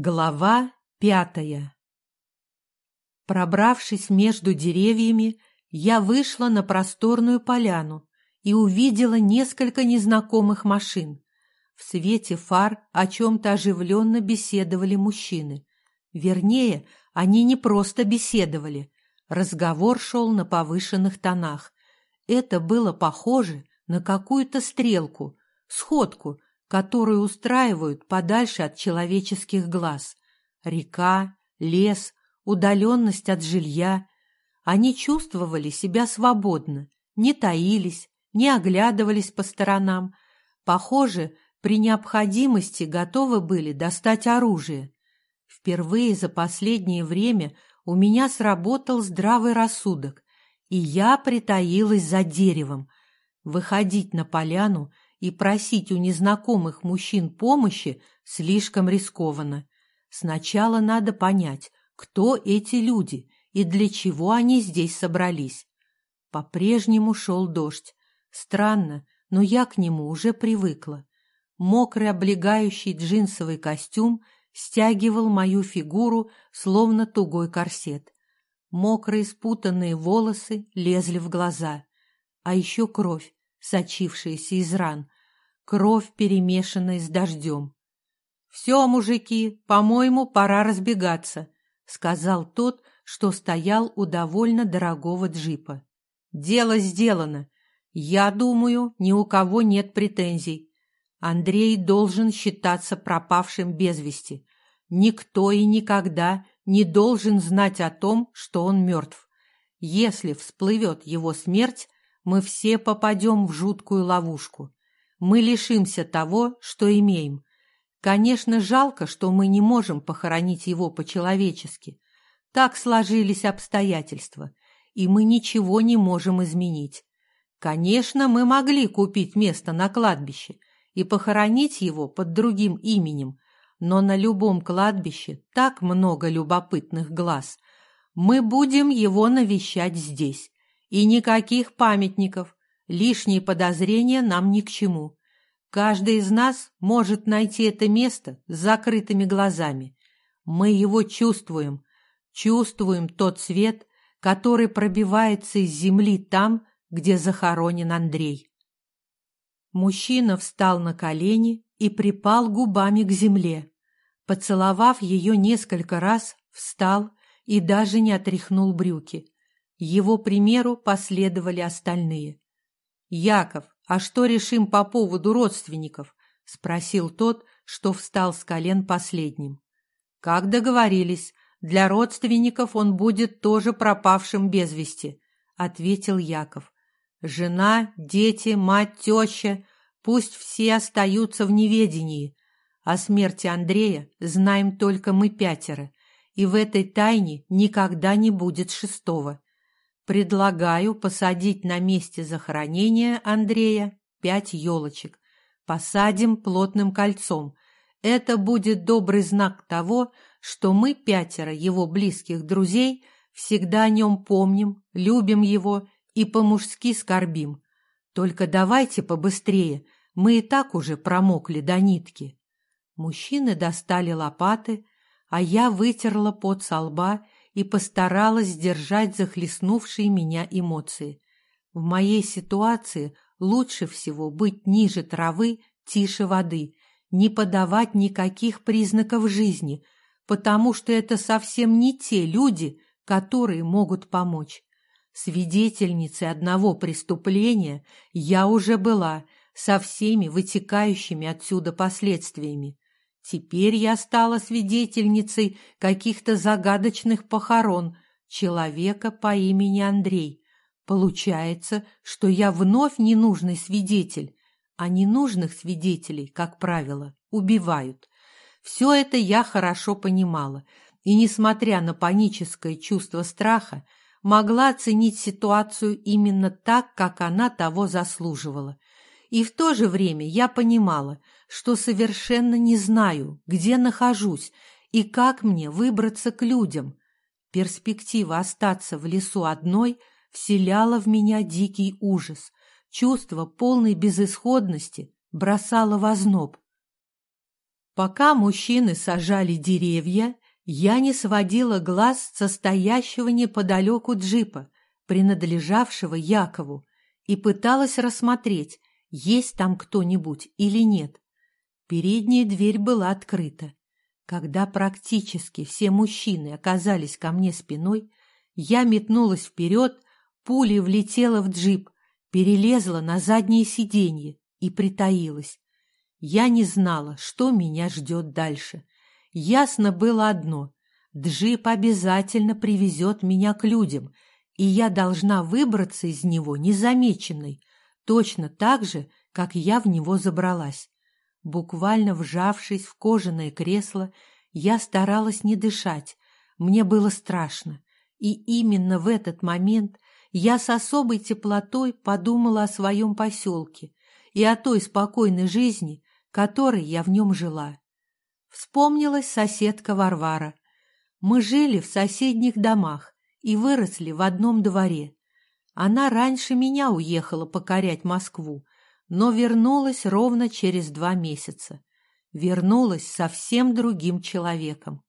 Глава пятая Пробравшись между деревьями, я вышла на просторную поляну и увидела несколько незнакомых машин. В свете фар о чем-то оживленно беседовали мужчины. Вернее, они не просто беседовали. Разговор шел на повышенных тонах. Это было похоже на какую-то стрелку, сходку, которую устраивают подальше от человеческих глаз. Река, лес, удаленность от жилья. Они чувствовали себя свободно, не таились, не оглядывались по сторонам. Похоже, при необходимости готовы были достать оружие. Впервые за последнее время у меня сработал здравый рассудок, и я притаилась за деревом. Выходить на поляну — и просить у незнакомых мужчин помощи слишком рискованно. Сначала надо понять, кто эти люди и для чего они здесь собрались. По-прежнему шел дождь. Странно, но я к нему уже привыкла. Мокрый облегающий джинсовый костюм стягивал мою фигуру, словно тугой корсет. Мокрые спутанные волосы лезли в глаза. А еще кровь, сочившаяся из ран, кровь, перемешанная с дождем. «Все, мужики, по-моему, пора разбегаться», — сказал тот, что стоял у довольно дорогого джипа. «Дело сделано. Я думаю, ни у кого нет претензий. Андрей должен считаться пропавшим без вести. Никто и никогда не должен знать о том, что он мертв. Если всплывет его смерть, мы все попадем в жуткую ловушку. Мы лишимся того, что имеем. Конечно, жалко, что мы не можем похоронить его по-человечески. Так сложились обстоятельства, и мы ничего не можем изменить. Конечно, мы могли купить место на кладбище и похоронить его под другим именем, но на любом кладбище так много любопытных глаз. Мы будем его навещать здесь, и никаких памятников. Лишние подозрения нам ни к чему. Каждый из нас может найти это место с закрытыми глазами. Мы его чувствуем. Чувствуем тот свет, который пробивается из земли там, где захоронен Андрей. Мужчина встал на колени и припал губами к земле. Поцеловав ее несколько раз, встал и даже не отряхнул брюки. Его примеру последовали остальные. «Яков, а что решим по поводу родственников?» — спросил тот, что встал с колен последним. «Как договорились, для родственников он будет тоже пропавшим без вести», — ответил Яков. «Жена, дети, мать, теща — пусть все остаются в неведении. О смерти Андрея знаем только мы пятеро, и в этой тайне никогда не будет шестого. Предлагаю посадить на месте захоронения Андрея пять елочек. Посадим плотным кольцом. Это будет добрый знак того, что мы, пятеро его близких друзей, всегда о нем помним, любим его и по-мужски скорбим. Только давайте побыстрее, мы и так уже промокли до нитки. Мужчины достали лопаты, а я вытерла пот со лба и постаралась сдержать захлестнувшие меня эмоции. В моей ситуации лучше всего быть ниже травы, тише воды, не подавать никаких признаков жизни, потому что это совсем не те люди, которые могут помочь. Свидетельницей одного преступления я уже была со всеми вытекающими отсюда последствиями. Теперь я стала свидетельницей каких-то загадочных похорон человека по имени Андрей. Получается, что я вновь ненужный свидетель, а ненужных свидетелей, как правило, убивают. Все это я хорошо понимала, и, несмотря на паническое чувство страха, могла оценить ситуацию именно так, как она того заслуживала. И в то же время я понимала – что совершенно не знаю, где нахожусь и как мне выбраться к людям. Перспектива остаться в лесу одной вселяла в меня дикий ужас. Чувство полной безысходности бросало в озноб. Пока мужчины сажали деревья, я не сводила глаз со стоящего неподалеку джипа, принадлежавшего Якову, и пыталась рассмотреть, есть там кто-нибудь или нет. Передняя дверь была открыта. Когда практически все мужчины оказались ко мне спиной, я метнулась вперед, пулей влетела в джип, перелезла на заднее сиденье и притаилась. Я не знала, что меня ждет дальше. Ясно было одно — джип обязательно привезет меня к людям, и я должна выбраться из него незамеченной, точно так же, как я в него забралась. Буквально вжавшись в кожаное кресло, я старалась не дышать. Мне было страшно. И именно в этот момент я с особой теплотой подумала о своем поселке и о той спокойной жизни, которой я в нем жила. Вспомнилась соседка Варвара. Мы жили в соседних домах и выросли в одном дворе. Она раньше меня уехала покорять Москву, но вернулась ровно через два месяца. Вернулась совсем другим человеком.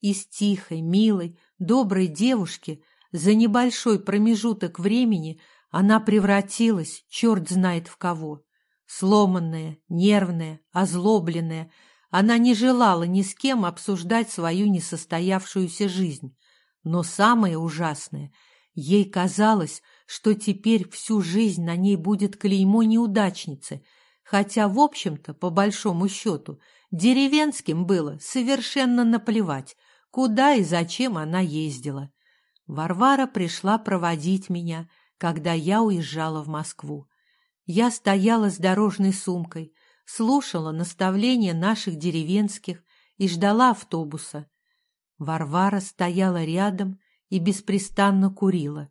Из тихой, милой, доброй девушки за небольшой промежуток времени она превратилась, черт знает в кого. Сломанная, нервная, озлобленная, она не желала ни с кем обсуждать свою несостоявшуюся жизнь. Но самое ужасное, ей казалось, что теперь всю жизнь на ней будет клеймо неудачницы, хотя, в общем-то, по большому счету, деревенским было совершенно наплевать, куда и зачем она ездила. Варвара пришла проводить меня, когда я уезжала в Москву. Я стояла с дорожной сумкой, слушала наставления наших деревенских и ждала автобуса. Варвара стояла рядом и беспрестанно курила.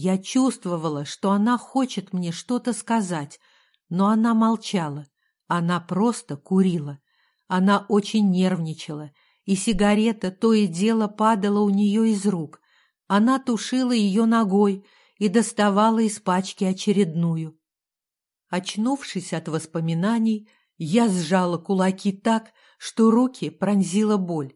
Я чувствовала, что она хочет мне что-то сказать, но она молчала. Она просто курила. Она очень нервничала, и сигарета то и дело падала у нее из рук. Она тушила ее ногой и доставала из пачки очередную. Очнувшись от воспоминаний, я сжала кулаки так, что руки пронзила боль.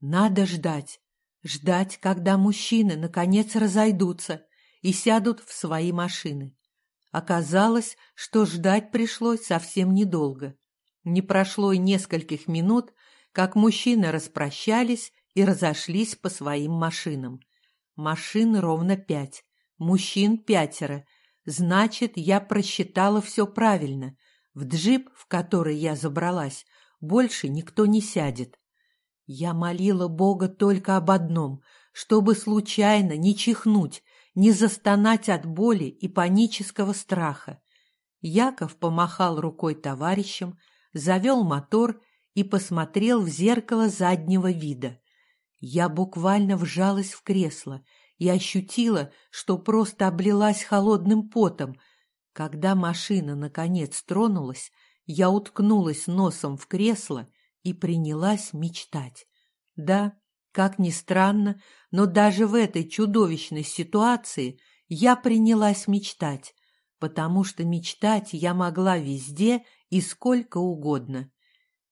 Надо ждать. Ждать, когда мужчины наконец разойдутся, и сядут в свои машины. Оказалось, что ждать пришлось совсем недолго. Не прошло и нескольких минут, как мужчины распрощались и разошлись по своим машинам. Машин ровно пять, мужчин пятеро. Значит, я просчитала все правильно. В джип, в который я забралась, больше никто не сядет. Я молила Бога только об одном, чтобы случайно не чихнуть не застонать от боли и панического страха. Яков помахал рукой товарищам, завел мотор и посмотрел в зеркало заднего вида. Я буквально вжалась в кресло и ощутила, что просто облилась холодным потом. Когда машина наконец тронулась, я уткнулась носом в кресло и принялась мечтать. Да, как ни странно, но даже в этой чудовищной ситуации я принялась мечтать, потому что мечтать я могла везде и сколько угодно.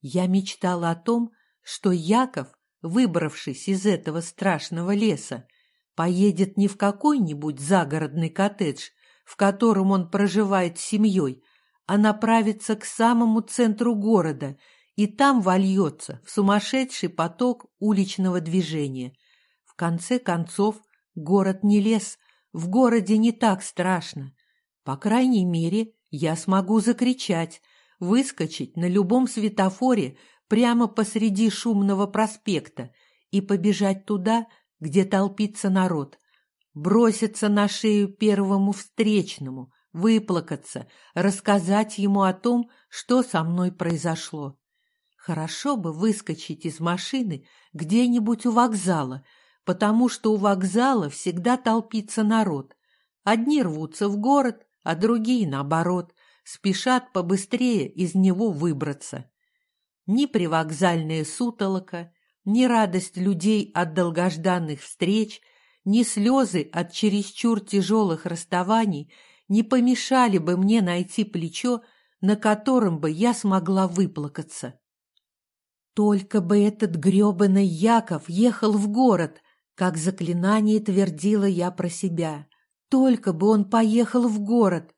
Я мечтала о том, что Яков, выбравшись из этого страшного леса, поедет не в какой-нибудь загородный коттедж, в котором он проживает с семьей, а направится к самому центру города – и там вольется в сумасшедший поток уличного движения. В конце концов, город не лес, в городе не так страшно. По крайней мере, я смогу закричать, выскочить на любом светофоре прямо посреди шумного проспекта и побежать туда, где толпится народ, броситься на шею первому встречному, выплакаться, рассказать ему о том, что со мной произошло. Хорошо бы выскочить из машины где-нибудь у вокзала, потому что у вокзала всегда толпится народ. Одни рвутся в город, а другие, наоборот, спешат побыстрее из него выбраться. Ни привокзальная сутолока, ни радость людей от долгожданных встреч, ни слезы от чересчур тяжелых расставаний не помешали бы мне найти плечо, на котором бы я смогла выплакаться. Только бы этот грёбаный Яков ехал в город, как заклинание твердила я про себя. Только бы он поехал в город.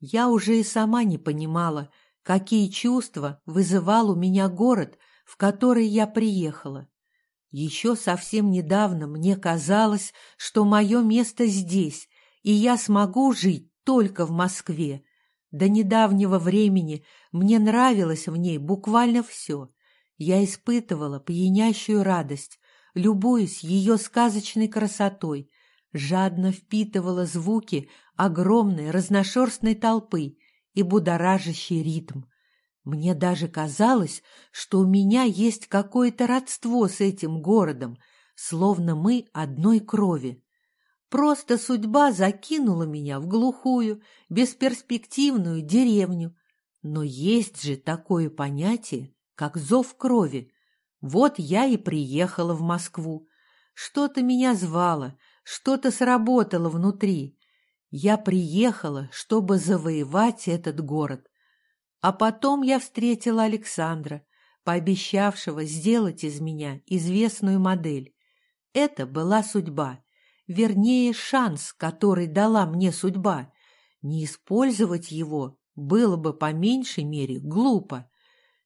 Я уже и сама не понимала, какие чувства вызывал у меня город, в который я приехала. Еще совсем недавно мне казалось, что мое место здесь, и я смогу жить только в Москве. До недавнего времени мне нравилось в ней буквально все. Я испытывала пьянящую радость, любуясь ее сказочной красотой, жадно впитывала звуки огромной разношерстной толпы и будоражащий ритм. Мне даже казалось, что у меня есть какое-то родство с этим городом, словно мы одной крови. Просто судьба закинула меня в глухую, бесперспективную деревню. Но есть же такое понятие, как зов крови. Вот я и приехала в Москву. Что-то меня звало, что-то сработало внутри. Я приехала, чтобы завоевать этот город. А потом я встретила Александра, пообещавшего сделать из меня известную модель. Это была судьба, вернее, шанс, который дала мне судьба. Не использовать его было бы по меньшей мере глупо.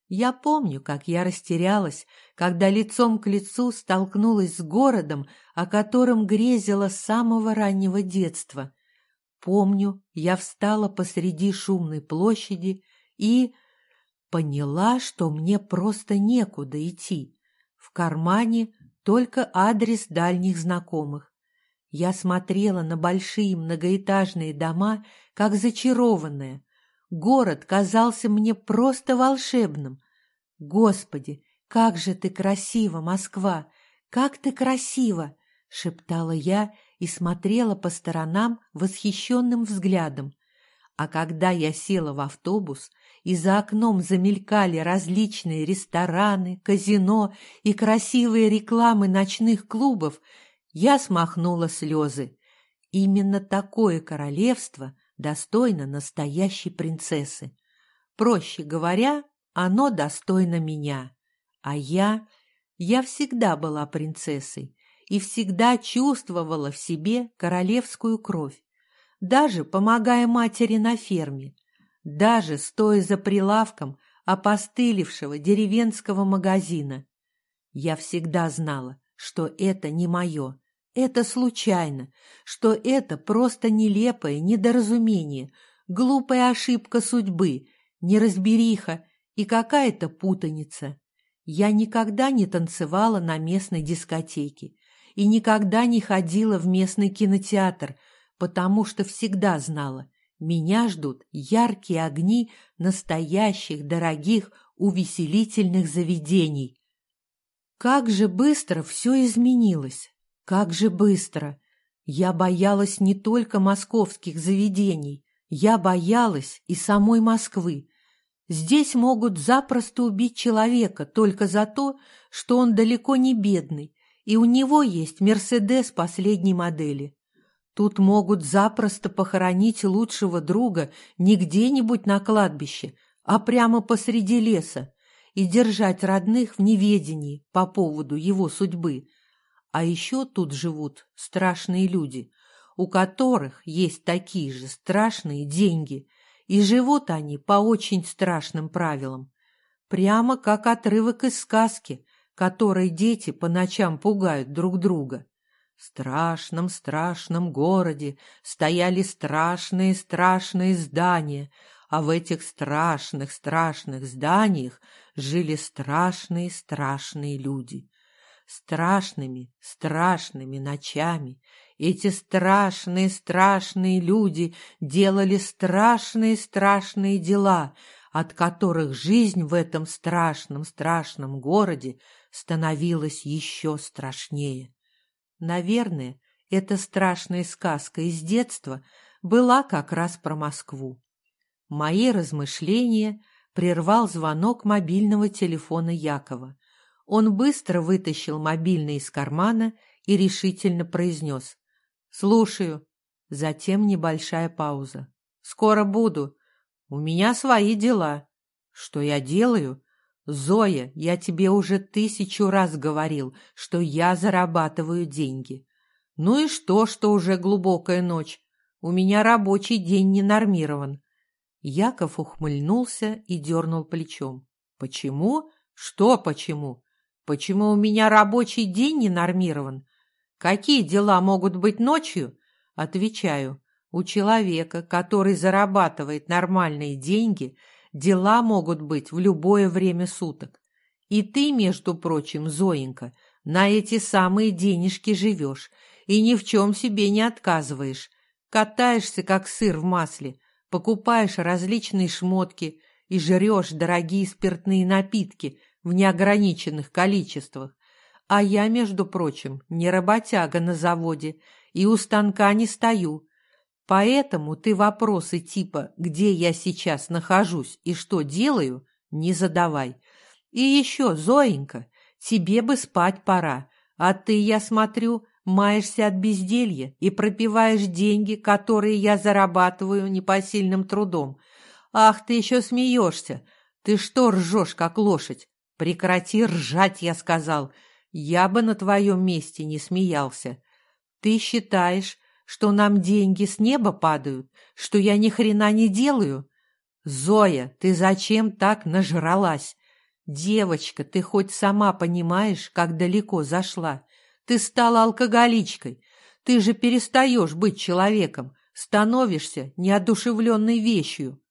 Я помню, как я растерялась, когда лицом к лицу столкнулась с городом, о котором грезила с самого раннего детства. Помню, я встала посреди шумной площади и поняла, что мне просто некуда идти. В кармане только адрес дальних знакомых. Я смотрела на большие многоэтажные дома, как зачарованная, Город казался мне просто волшебным. Господи, как же ты красива, Москва! Как ты красива! — шептала я и смотрела по сторонам восхищенным взглядом. А когда я села в автобус, и за окном замелькали различные рестораны, казино и красивые рекламы ночных клубов, я смахнула слезы. Именно такое королевство достойно настоящей принцессы. Проще говоря, оно достойно меня. А я... Я всегда была принцессой и всегда чувствовала в себе королевскую кровь, даже помогая матери на ферме, даже стоя за прилавком опостылевшего деревенского магазина. Я всегда знала, что это не мое, это случайно, что это просто нелепое недоразумение, глупая ошибка судьбы, неразбериха и какая-то путаница. Я никогда не танцевала на местной дискотеке и никогда не ходила в местный кинотеатр, потому что всегда знала, меня ждут яркие огни настоящих, дорогих, увеселительных заведений. Как же быстро все изменилось! Как же быстро! Я боялась не только московских заведений, я боялась и самой Москвы. Здесь могут запросто убить человека только за то, что он далеко не бедный, и у него есть «Мерседес» последней модели. Тут могут запросто похоронить лучшего друга не где-нибудь на кладбище, а прямо посреди леса, и держать родных в неведении по поводу его судьбы. А еще тут живут страшные люди, у которых есть такие же страшные деньги, и живут они по очень страшным правилам. Прямо как отрывок из сказки, которой дети по ночам пугают друг друга. В страшном, страшном городе стояли страшные, страшные здания, а в этих страшных, страшных зданиях жили страшные, страшные люди страшными, страшными ночами. Эти страшные, страшные люди делали страшные, страшные дела, от которых жизнь в этом страшном, страшном городе становилась еще страшнее. Наверное, эта страшная сказка из детства была как раз про Москву. Мои размышления прервал звонок мобильного телефона Якова. Он быстро вытащил мобильный из кармана и решительно произнес. «Слушаю». Затем небольшая пауза. «Скоро буду. У меня свои дела. Что я делаю? Зоя, я тебе уже тысячу раз говорил, что я зарабатываю деньги. Ну и что, что уже глубокая ночь? У меня рабочий день не нормирован. Яков ухмыльнулся и дернул плечом. Почему? Что почему? Почему у меня рабочий день не нормирован? Какие дела могут быть ночью? Отвечаю, у человека, который зарабатывает нормальные деньги, дела могут быть в любое время суток. И ты, между прочим, Зоенька, на эти самые денежки живешь и ни в чем себе не отказываешь. Катаешься, как сыр в масле, покупаешь различные шмотки и жрешь дорогие спиртные напитки в неограниченных количествах. А я, между прочим, не работяга на заводе и у станка не стою, Поэтому ты вопросы типа «где я сейчас нахожусь и что делаю» не задавай. И еще, Зоенька, тебе бы спать пора, а ты, я смотрю, маешься от безделья и пропиваешь деньги, которые я зарабатываю непосильным трудом. Ах, ты еще смеешься! Ты что ржешь, как лошадь? Прекрати ржать, я сказал. Я бы на твоем месте не смеялся. Ты считаешь, что нам деньги с неба падают, что я ни хрена не делаю? Зоя, ты зачем так нажралась? Девочка, ты хоть сама понимаешь, как далеко зашла? Ты стала алкоголичкой. Ты же перестаешь быть человеком, становишься неодушевленной вещью.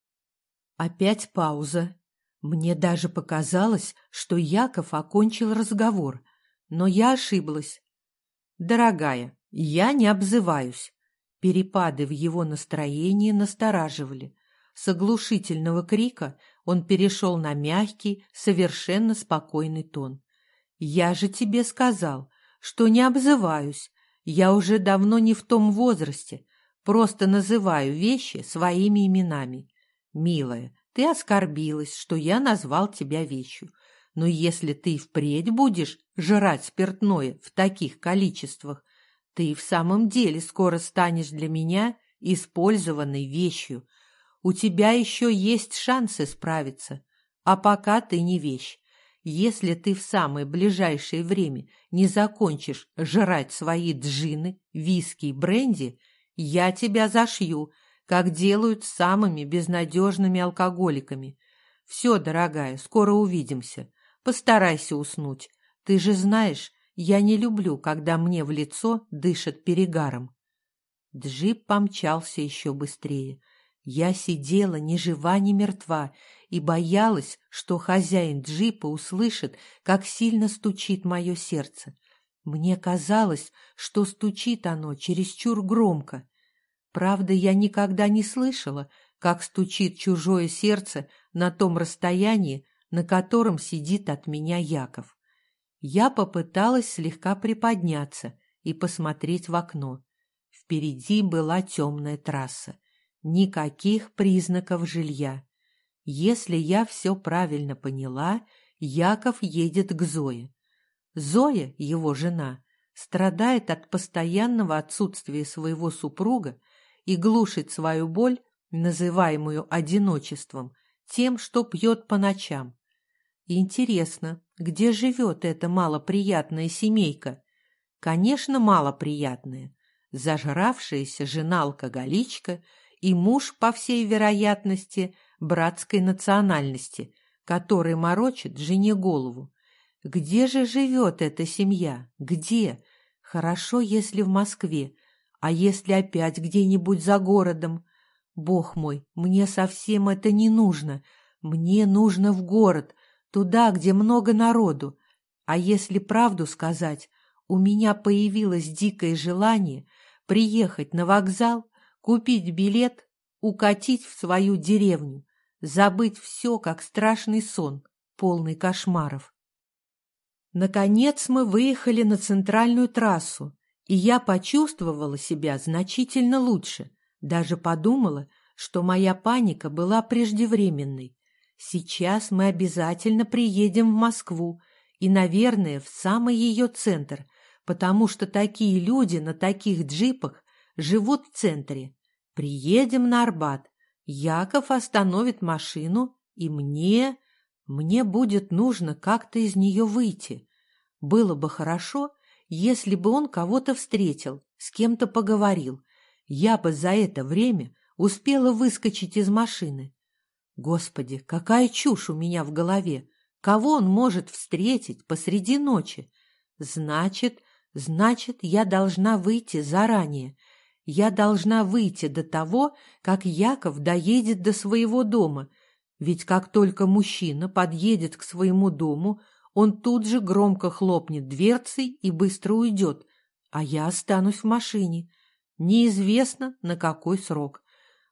Опять пауза. Мне даже показалось, что Яков окончил разговор, но я ошиблась. Дорогая, я не обзываюсь. Перепады в его настроении настораживали. С оглушительного крика он перешел на мягкий, совершенно спокойный тон. «Я же тебе сказал, что не обзываюсь. Я уже давно не в том возрасте. Просто называю вещи своими именами. Милая, ты оскорбилась, что я назвал тебя вещью. Но если ты впредь будешь жрать спиртное в таких количествах, ты в самом деле скоро станешь для меня использованной вещью. У тебя еще есть шансы справиться, а пока ты не вещь. Если ты в самое ближайшее время не закончишь жрать свои джины, виски и бренди, я тебя зашью, как делают с самыми безнадежными алкоголиками. Все, дорогая, скоро увидимся. Постарайся уснуть. Ты же знаешь, я не люблю, когда мне в лицо дышат перегаром. Джип помчался еще быстрее. Я сидела ни жива, ни мертва и боялась, что хозяин джипа услышит, как сильно стучит мое сердце. Мне казалось, что стучит оно чересчур громко. Правда, я никогда не слышала, как стучит чужое сердце на том расстоянии, на котором сидит от меня Яков. Я попыталась слегка приподняться и посмотреть в окно. Впереди была темная трасса. Никаких признаков жилья. Если я все правильно поняла, Яков едет к Зое. Зоя, его жена, страдает от постоянного отсутствия своего супруга и глушит свою боль, называемую одиночеством, тем, что пьет по ночам. Интересно, где живет эта малоприятная семейка? Конечно, малоприятная. Зажравшаяся жена-алкоголичка и муж, по всей вероятности, братской национальности, который морочит жене голову. Где же живет эта семья? Где? Хорошо, если в Москве, а если опять где-нибудь за городом? Бог мой, мне совсем это не нужно. Мне нужно в город, туда, где много народу. А если правду сказать, у меня появилось дикое желание приехать на вокзал, купить билет, укатить в свою деревню, забыть все, как страшный сон, полный кошмаров. Наконец мы выехали на центральную трассу, и я почувствовала себя значительно лучше, даже подумала, что моя паника была преждевременной. Сейчас мы обязательно приедем в Москву и, наверное, в самый ее центр, потому что такие люди на таких джипах живут в центре. Приедем на Арбат. Яков остановит машину, и мне... Мне будет нужно как-то из нее выйти. Было бы хорошо, если бы он кого-то встретил, с кем-то поговорил. Я бы за это время успела выскочить из машины. Господи, какая чушь у меня в голове! Кого он может встретить посреди ночи? Значит, значит, я должна выйти заранее. Я должна выйти до того, как Яков доедет до своего дома. Ведь как только мужчина подъедет к своему дому, он тут же громко хлопнет дверцей и быстро уйдет, а я останусь в машине. Неизвестно, на какой срок.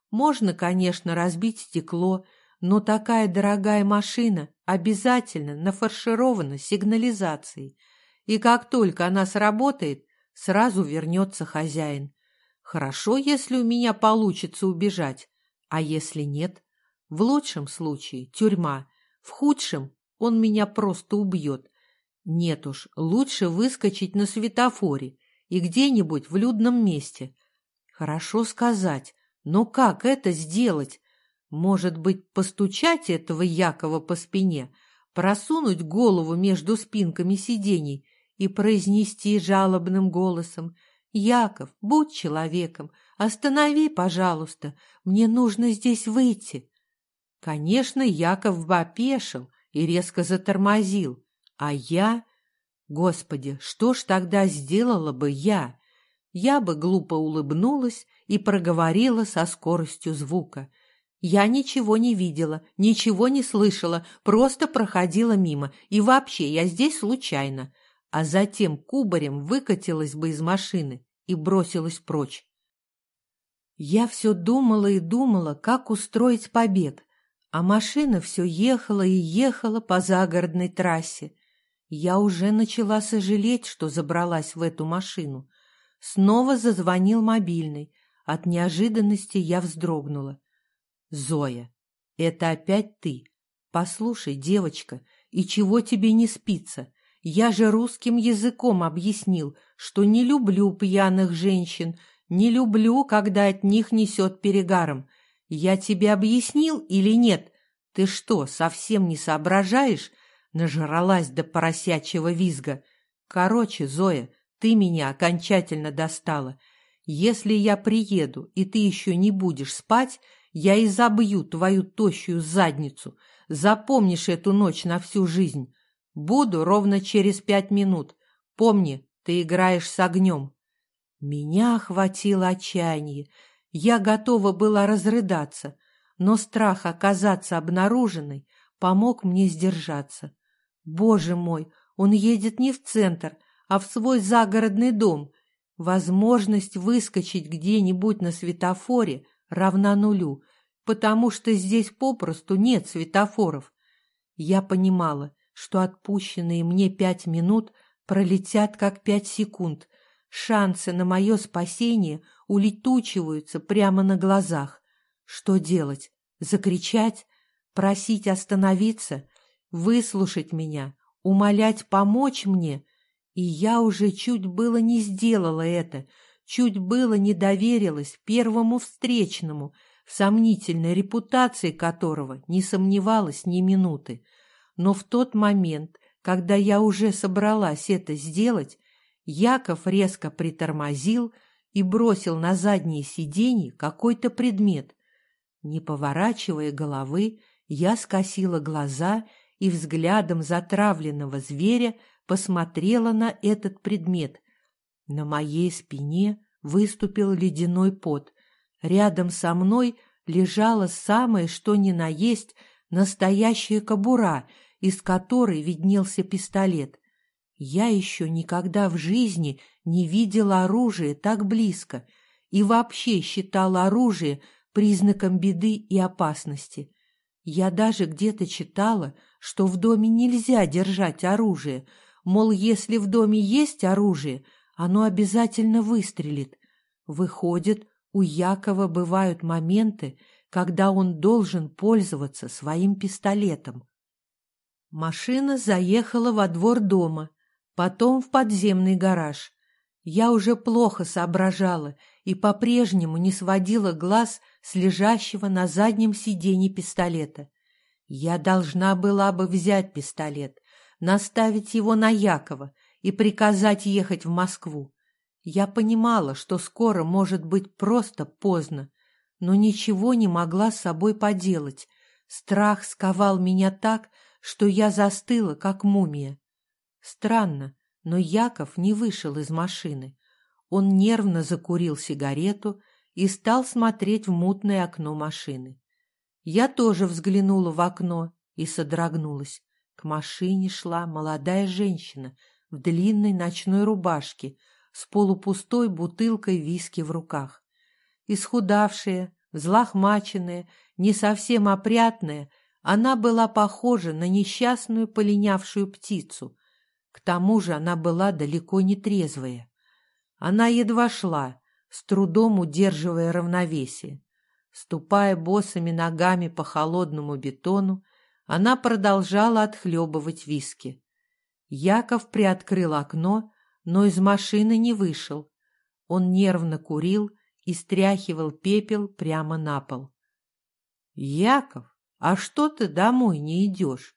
Можно, конечно, разбить стекло, но такая дорогая машина обязательно нафарширована сигнализацией, и как только она сработает, сразу вернется хозяин. Хорошо, если у меня получится убежать, а если нет? В лучшем случае тюрьма, в худшем он меня просто убьет. Нет уж, лучше выскочить на светофоре и где-нибудь в людном месте. Хорошо сказать, но как это сделать? Может быть, постучать этого Якова по спине, просунуть голову между спинками сидений и произнести жалобным голосом «Яков, будь человеком, останови, пожалуйста, мне нужно здесь выйти». Конечно, Яков бы опешил и резко затормозил, а я... Господи, что ж тогда сделала бы я? Я бы глупо улыбнулась и проговорила со скоростью звука. Я ничего не видела, ничего не слышала, просто проходила мимо, и вообще я здесь случайно а затем кубарем выкатилась бы из машины и бросилась прочь. Я все думала и думала, как устроить побег, а машина все ехала и ехала по загородной трассе. Я уже начала сожалеть, что забралась в эту машину. Снова зазвонил мобильный. От неожиданности я вздрогнула. «Зоя, это опять ты? Послушай, девочка, и чего тебе не спится? Я же русским языком объяснил, что не люблю пьяных женщин, не люблю, когда от них несет перегаром. Я тебе объяснил или нет? Ты что, совсем не соображаешь? Нажралась до поросячьего визга. Короче, Зоя, ты меня окончательно достала. Если я приеду, и ты еще не будешь спать, я и забью твою тощую задницу. Запомнишь эту ночь на всю жизнь. Буду ровно через пять минут. Помни, ты играешь с огнем. Меня охватило отчаяние. Я готова была разрыдаться, но страх оказаться обнаруженной помог мне сдержаться. Боже мой, он едет не в центр, а в свой загородный дом. Возможность выскочить где-нибудь на светофоре равна нулю, потому что здесь попросту нет светофоров. Я понимала, что отпущенные мне пять минут пролетят как пять секунд. Шансы на мое спасение улетучиваются прямо на глазах. Что делать? Закричать? Просить остановиться? Выслушать меня? Умолять помочь мне? И я уже чуть было не сделала это, чуть было не доверилась первому встречному, в сомнительной репутации которого не сомневалась ни минуты. Но в тот момент, когда я уже собралась это сделать, Яков резко притормозил и бросил на заднее сиденье какой-то предмет. Не поворачивая головы, я скосила глаза и взглядом затравленного зверя посмотрела на этот предмет. На моей спине выступил ледяной пот. Рядом со мной лежала самое что ни на есть настоящая кобура — из которой виднелся пистолет. Я еще никогда в жизни не видела оружие так близко и вообще считала оружие признаком беды и опасности. Я даже где-то читала, что в доме нельзя держать оружие, мол, если в доме есть оружие, оно обязательно выстрелит. Выходит, у Якова бывают моменты, когда он должен пользоваться своим пистолетом. Машина заехала во двор дома, потом в подземный гараж. Я уже плохо соображала и по-прежнему не сводила глаз с лежащего на заднем сиденье пистолета. Я должна была бы взять пистолет, наставить его на Якова и приказать ехать в Москву. Я понимала, что скоро может быть просто поздно, но ничего не могла с собой поделать. Страх сковал меня так, что я застыла, как мумия. Странно, но Яков не вышел из машины. Он нервно закурил сигарету и стал смотреть в мутное окно машины. Я тоже взглянула в окно и содрогнулась. К машине шла молодая женщина в длинной ночной рубашке с полупустой бутылкой виски в руках. Исхудавшая, взлохмаченная, не совсем опрятная, она была похожа на несчастную полинявшую птицу. К тому же она была далеко не трезвая. Она едва шла, с трудом удерживая равновесие. Ступая босыми ногами по холодному бетону, она продолжала отхлебывать виски. Яков приоткрыл окно, но из машины не вышел. Он нервно курил и стряхивал пепел прямо на пол. «Яков, а что ты домой не идешь?»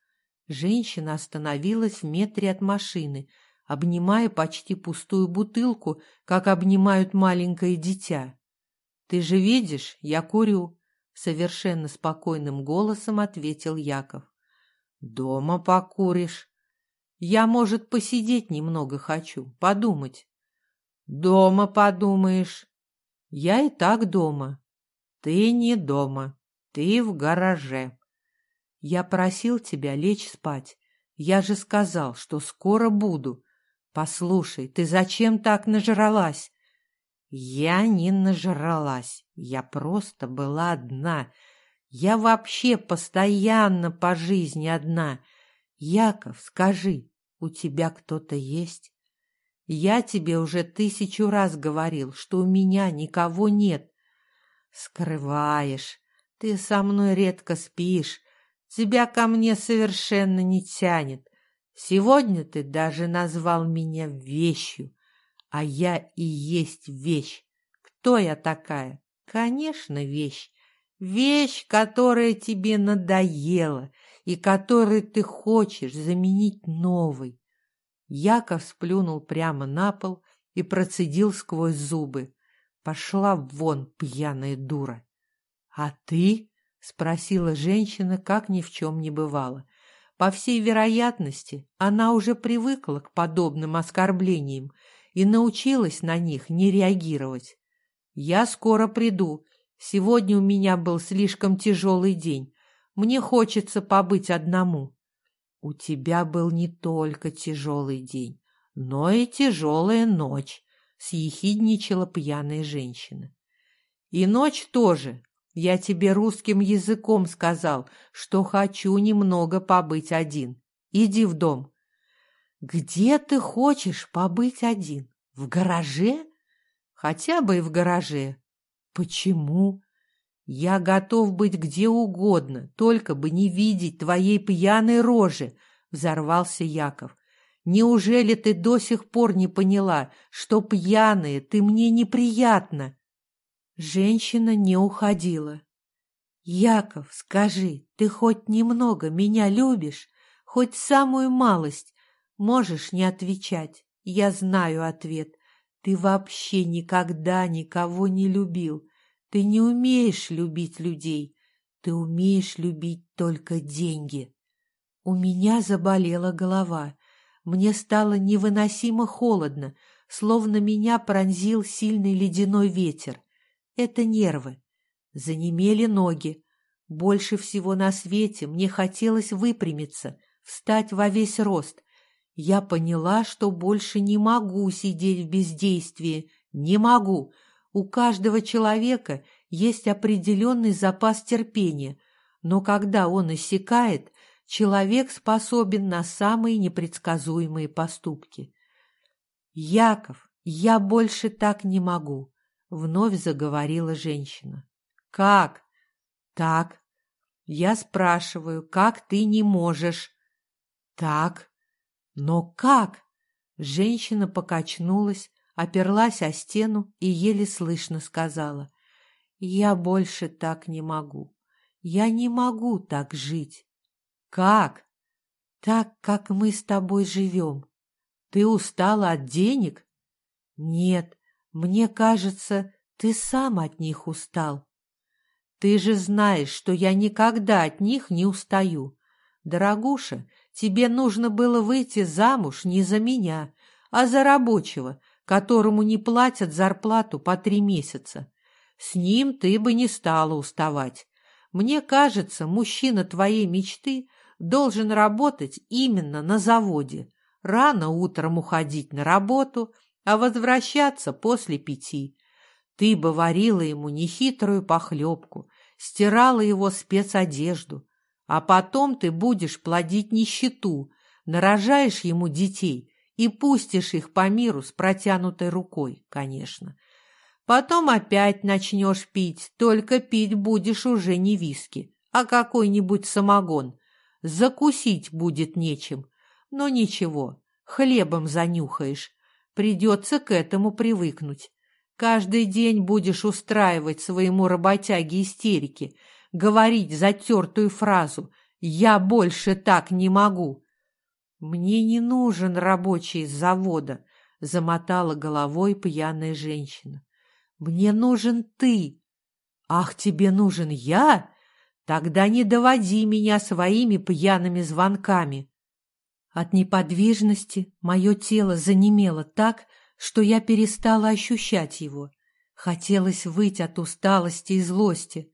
Женщина остановилась в метре от машины, обнимая почти пустую бутылку, как обнимают маленькое дитя. «Ты же видишь, я курю», — совершенно спокойным голосом ответил Яков. «Дома покуришь». «Я, может, посидеть немного хочу, подумать». «Дома подумаешь». «Я и так дома». «Ты не дома, ты в гараже». «Я просил тебя лечь спать. Я же сказал, что скоро буду. Послушай, ты зачем так нажралась? Я не нажралась, я просто была одна. Я вообще постоянно по жизни одна. Яков, скажи, у тебя кто-то есть? Я тебе уже тысячу раз говорил, что у меня никого нет. Скрываешь. Ты со мной редко спишь. Тебя ко мне совершенно не тянет. Сегодня ты даже назвал меня вещью а я и есть вещь. Кто я такая? Конечно, вещь. Вещь, которая тебе надоела и которую ты хочешь заменить новой. Яков сплюнул прямо на пол и процедил сквозь зубы. Пошла вон, пьяная дура. — А ты? — спросила женщина, как ни в чем не бывало. По всей вероятности, она уже привыкла к подобным оскорблениям и научилась на них не реагировать. «Я скоро приду. Сегодня у меня был слишком тяжелый день. Мне хочется побыть одному». «У тебя был не только тяжелый день, но и тяжелая ночь», — съехидничала пьяная женщина. «И ночь тоже. Я тебе русским языком сказал, что хочу немного побыть один. Иди в дом». Где ты хочешь побыть один? В гараже? Хотя бы и в гараже. Почему? Я готов быть где угодно, только бы не видеть твоей пьяной рожи, взорвался Яков. Неужели ты до сих пор не поняла, что пьяная ты мне неприятна? Женщина не уходила. Яков, скажи, ты хоть немного меня любишь? Хоть самую малость? Можешь не отвечать. Я знаю ответ. Ты вообще никогда никого не любил. Ты не умеешь любить людей. Ты умеешь любить только деньги. У меня заболела голова. Мне стало невыносимо холодно, словно меня пронзил сильный ледяной ветер. Это нервы. Занемели ноги. Больше всего на свете мне хотелось выпрямиться, встать во весь рост, я поняла, что больше не могу сидеть в бездействии. Не могу. У каждого человека есть определенный запас терпения, но когда он иссякает, человек способен на самые непредсказуемые поступки. «Яков, я больше так не могу», — вновь заговорила женщина. «Как?» «Так». «Я спрашиваю, как ты не можешь?» «Так». Но как? Женщина покачнулась, оперлась о стену и еле слышно сказала. «Я больше так не могу. Я не могу так жить. Как? Так, как мы с тобой живем. Ты устала от денег? Нет, мне кажется, ты сам от них устал. Ты же знаешь, что я никогда от них не устаю. Дорогуша, тебе нужно было выйти замуж не за меня, а за рабочего, которому не платят зарплату по три месяца. С ним ты бы не стала уставать. Мне кажется, мужчина твоей мечты должен работать именно на заводе, рано утром уходить на работу, а возвращаться после пяти. Ты бы варила ему нехитрую похлебку, стирала его спецодежду, а потом ты будешь плодить нищету, нарожаешь ему детей и пустишь их по миру с протянутой рукой, конечно. Потом опять начнешь пить, только пить будешь уже не виски, а какой-нибудь самогон. Закусить будет нечем. Но ничего, хлебом занюхаешь. Придется к этому привыкнуть. Каждый день будешь устраивать своему работяге истерики, говорить затертую фразу «Я больше так не могу». «Мне не нужен рабочий из завода», — замотала головой пьяная женщина. Мне нужен ты. Ах, тебе нужен я? Тогда не доводи меня своими пьяными звонками. От неподвижности мое тело занемело так, что я перестала ощущать его. Хотелось выйти от усталости и злости.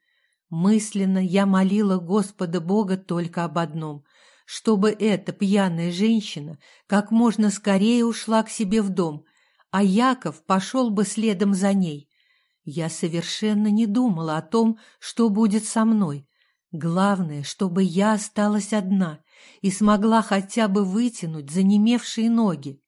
Мысленно я молила Господа Бога только об одном — чтобы эта пьяная женщина как можно скорее ушла к себе в дом, а Яков пошел бы следом за ней. Я совершенно не думала о том, что будет со мной. Главное, чтобы я осталась одна и смогла хотя бы вытянуть занемевшие ноги.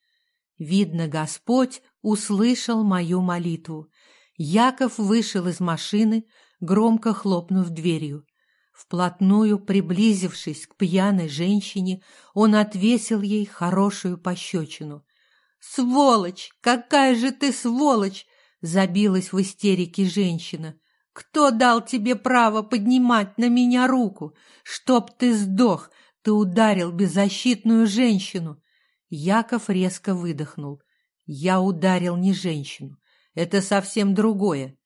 Видно, Господь услышал мою молитву. Яков вышел из машины, громко хлопнув дверью. Вплотную приблизившись к пьяной женщине, он отвесил ей хорошую пощечину. «Сволочь! Какая же ты сволочь! Забилась в истерике женщина. «Кто дал тебе право поднимать на меня руку? Чтоб ты сдох! Ты ударил беззащитную женщину!» Яков резко выдохнул. «Я ударил не женщину. Это совсем другое.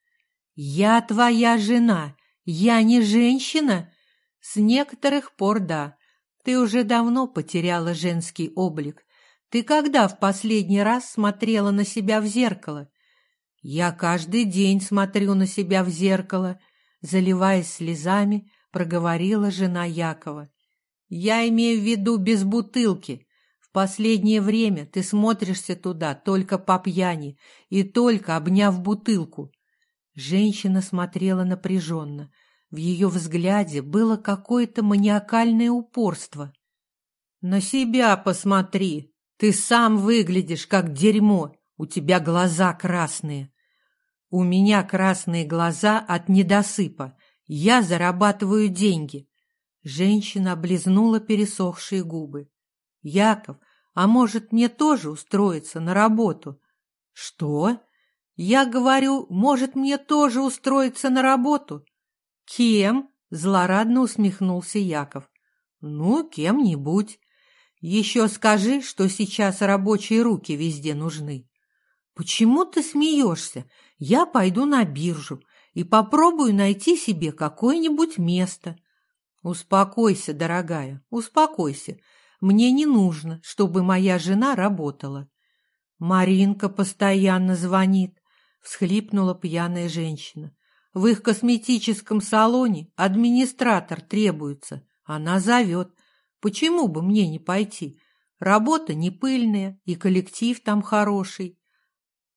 Я твоя жена. Я не женщина?» «С некоторых пор да. Ты уже давно потеряла женский облик. Ты когда в последний раз смотрела на себя в зеркало? Я каждый день смотрю на себя в зеркало, заливаясь слезами, проговорила жена Якова. Я имею в виду без бутылки. В последнее время ты смотришься туда только по пьяни и только обняв бутылку. Женщина смотрела напряженно. В ее взгляде было какое-то маниакальное упорство. «На себя посмотри! Ты сам выглядишь, как дерьмо! У тебя глаза красные!» У меня красные глаза от недосыпа. Я зарабатываю деньги. Женщина облизнула пересохшие губы. Яков, а может мне тоже устроиться на работу? Что? Я говорю, может мне тоже устроиться на работу? Кем? Злорадно усмехнулся Яков. Ну, кем-нибудь. Еще скажи, что сейчас рабочие руки везде нужны. Почему ты смеешься? я пойду на биржу и попробую найти себе какое-нибудь место. Успокойся, дорогая, успокойся. Мне не нужно, чтобы моя жена работала. Маринка постоянно звонит, всхлипнула пьяная женщина. В их косметическом салоне администратор требуется. Она зовет. Почему бы мне не пойти? Работа не пыльная, и коллектив там хороший.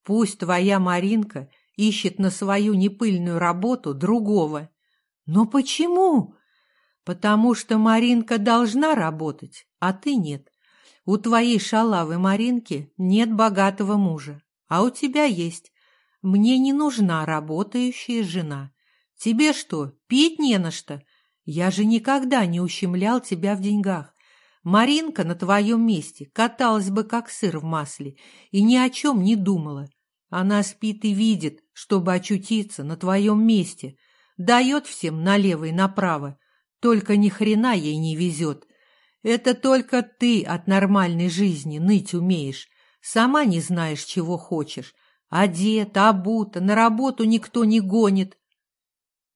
Пусть твоя Маринка ищет на свою непыльную работу другого. Но почему? Потому что Маринка должна работать, а ты нет. У твоей шалавы Маринки нет богатого мужа, а у тебя есть. Мне не нужна работающая жена. Тебе что, пить не на что? Я же никогда не ущемлял тебя в деньгах. Маринка на твоем месте каталась бы как сыр в масле и ни о чем не думала. Она спит и видит, чтобы очутиться на твоем месте, дает всем налево и направо, только ни хрена ей не везет, Это только ты от нормальной жизни ныть умеешь. Сама не знаешь, чего хочешь. Одета, обута, на работу никто не гонит.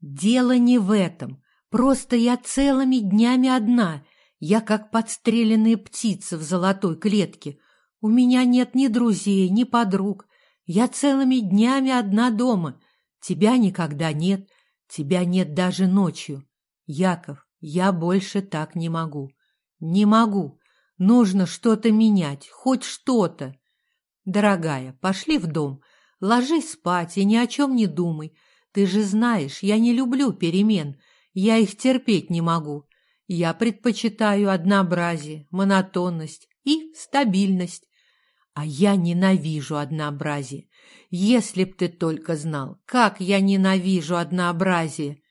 Дело не в этом. Просто я целыми днями одна. Я как подстреленная птица в золотой клетке. У меня нет ни друзей, ни подруг. Я целыми днями одна дома. Тебя никогда нет. Тебя нет даже ночью. Яков, я больше так не могу. Не могу. Нужно что-то менять, хоть что-то. Дорогая, пошли в дом. Ложись спать и ни о чем не думай. Ты же знаешь, я не люблю перемен. Я их терпеть не могу. Я предпочитаю однообразие, монотонность и стабильность. А я ненавижу однообразие. Если б ты только знал, как я ненавижу однообразие.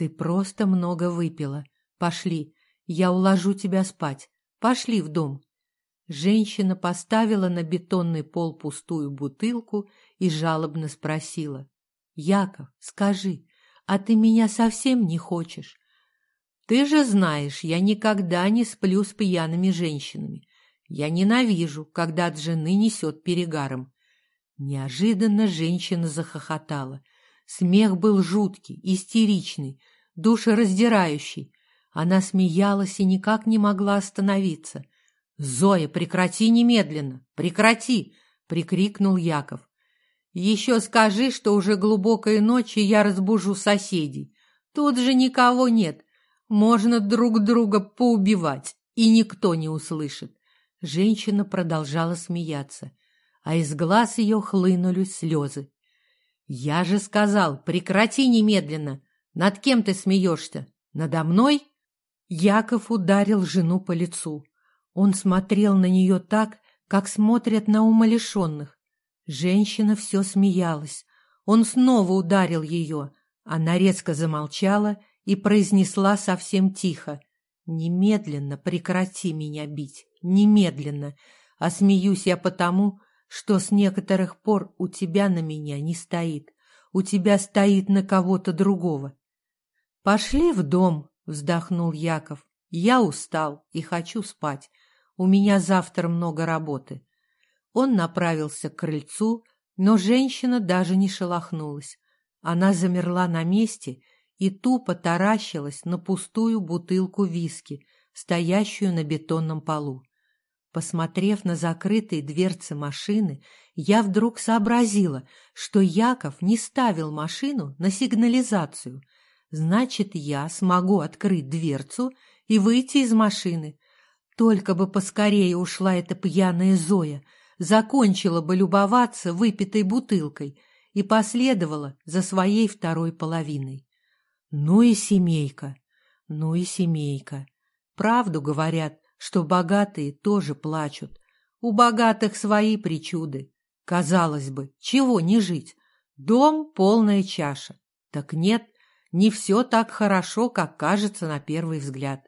Ты просто много выпила. Пошли, я уложу тебя спать. Пошли в дом. Женщина поставила на бетонный пол пустую бутылку и жалобно спросила. «Яков, скажи, а ты меня совсем не хочешь? Ты же знаешь, я никогда не сплю с пьяными женщинами. Я ненавижу, когда от жены несет перегаром». Неожиданно женщина захохотала. Смех был жуткий, истеричный, душераздирающий. Она смеялась и никак не могла остановиться. «Зоя, прекрати немедленно! Прекрати!» — прикрикнул Яков. «Еще скажи, что уже глубокой ночи я разбужу соседей. Тут же никого нет. Можно друг друга поубивать, и никто не услышит». Женщина продолжала смеяться, а из глаз ее хлынули слезы. «Я же сказал, прекрати немедленно! Над кем ты смеешься? Надо мной?» Яков ударил жену по лицу. Он смотрел на нее так, как смотрят на умалишенных. Женщина все смеялась. Он снова ударил ее. Она резко замолчала и произнесла совсем тихо. «Немедленно прекрати меня бить. Немедленно. А смеюсь я потому, что с некоторых пор у тебя на меня не стоит. У тебя стоит на кого-то другого». «Пошли в дом», — вздохнул Яков. «Я устал и хочу спать. У меня завтра много работы. Он направился к крыльцу, но женщина даже не шелохнулась. Она замерла на месте и тупо таращилась на пустую бутылку виски, стоящую на бетонном полу. Посмотрев на закрытые дверцы машины, я вдруг сообразила, что Яков не ставил машину на сигнализацию. Значит, я смогу открыть дверцу и выйти из машины. Только бы поскорее ушла эта пьяная Зоя, закончила бы любоваться выпитой бутылкой и последовала за своей второй половиной. Ну и семейка, ну и семейка. Правду говорят, что богатые тоже плачут. У богатых свои причуды. Казалось бы, чего не жить? Дом — полная чаша. Так нет, не все так хорошо, как кажется на первый взгляд.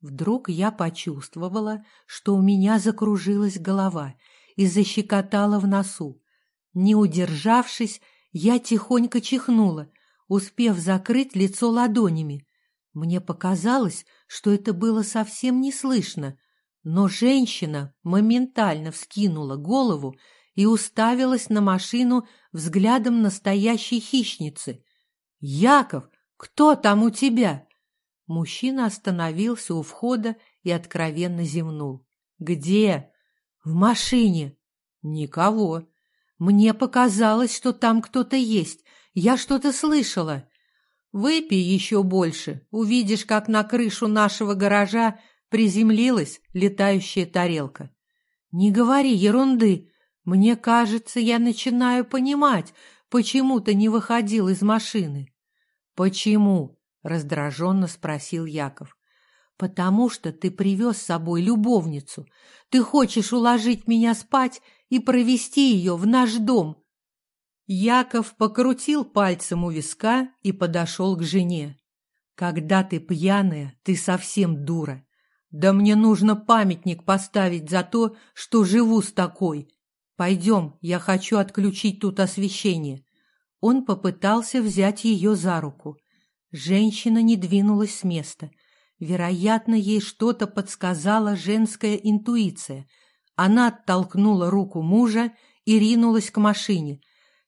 Вдруг я почувствовала, что у меня закружилась голова и защекотала в носу. Не удержавшись, я тихонько чихнула, успев закрыть лицо ладонями. Мне показалось, что это было совсем не слышно, но женщина моментально вскинула голову и уставилась на машину взглядом настоящей хищницы. «Яков, кто там у тебя?» Мужчина остановился у входа и откровенно зевнул. «Где?» «В машине». «Никого». «Мне показалось, что там кто-то есть. Я что-то слышала». «Выпей еще больше. Увидишь, как на крышу нашего гаража приземлилась летающая тарелка». «Не говори ерунды. Мне кажется, я начинаю понимать, почему ты не выходил из машины». «Почему?» раздраженно спросил Яков. «Потому что ты привез с собой любовницу. Ты хочешь уложить меня спать и провести ее в наш дом». Яков покрутил пальцем у виска и подошел к жене. «Когда ты пьяная, ты совсем дура. Да мне нужно памятник поставить за то, что живу с такой. Пойдем, я хочу отключить тут освещение». Он попытался взять ее за руку. Женщина не двинулась с места. Вероятно, ей что-то подсказала женская интуиция. Она оттолкнула руку мужа и ринулась к машине.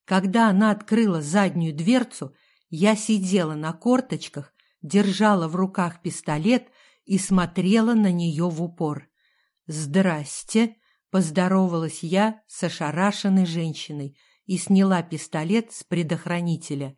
Когда она открыла заднюю дверцу, я сидела на корточках, держала в руках пистолет и смотрела на нее в упор. «Здрасте!» — поздоровалась я с ошарашенной женщиной и сняла пистолет с предохранителя.